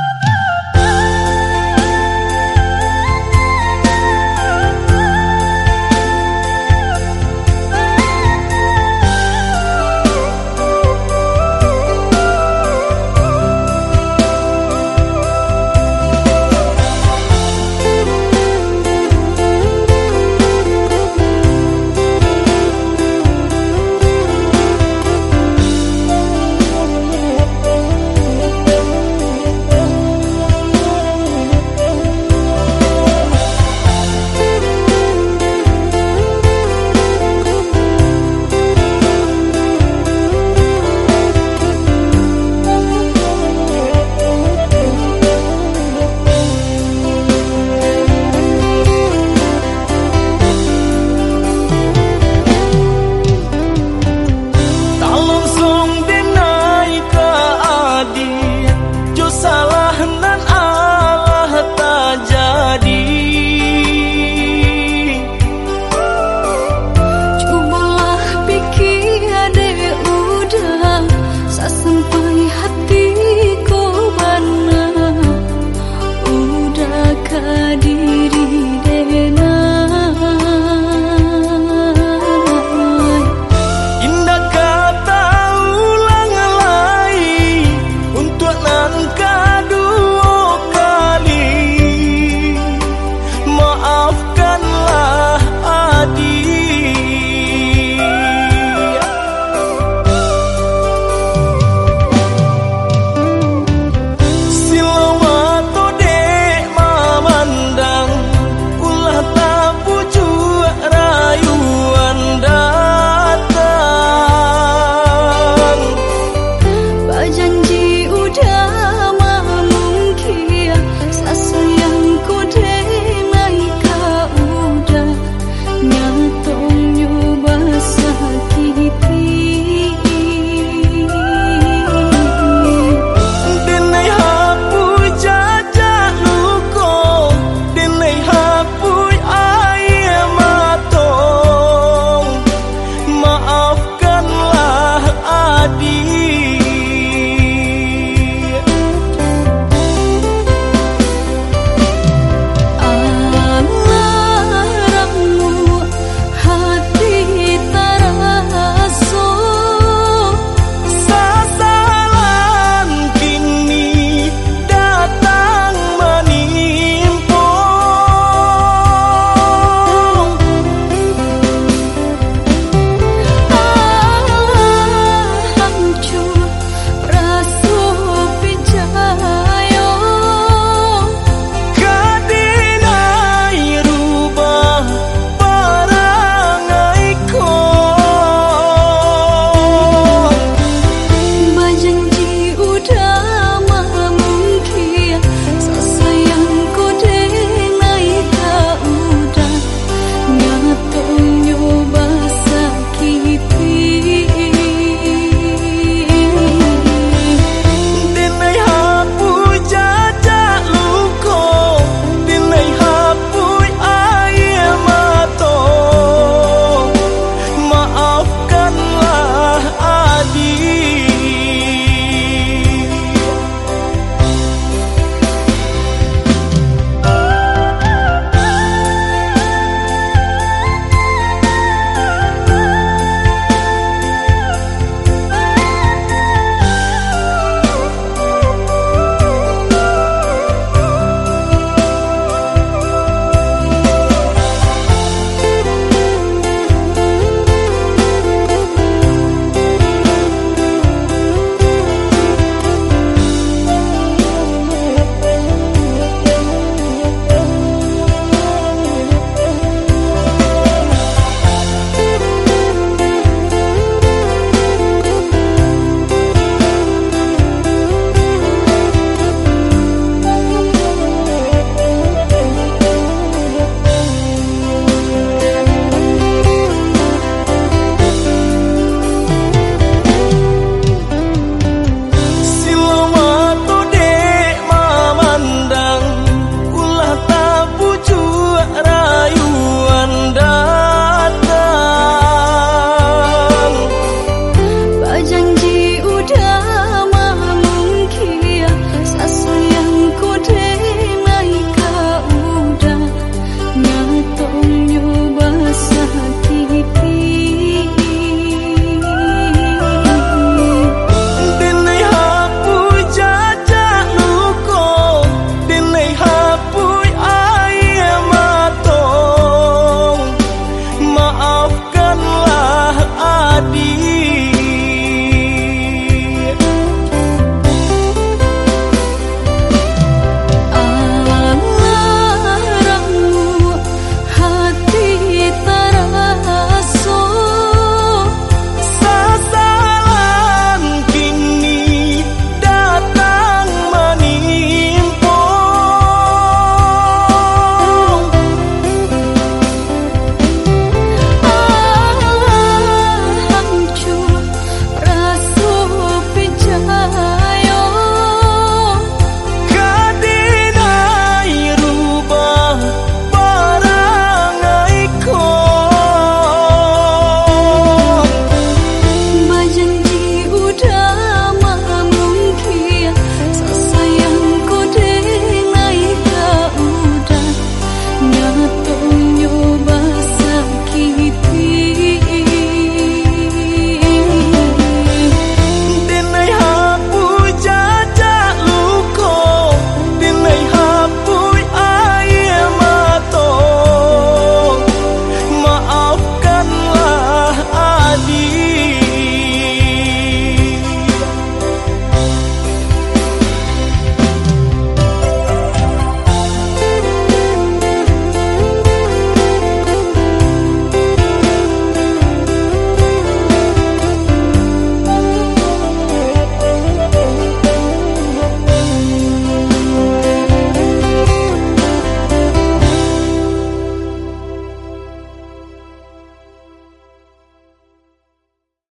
Woo!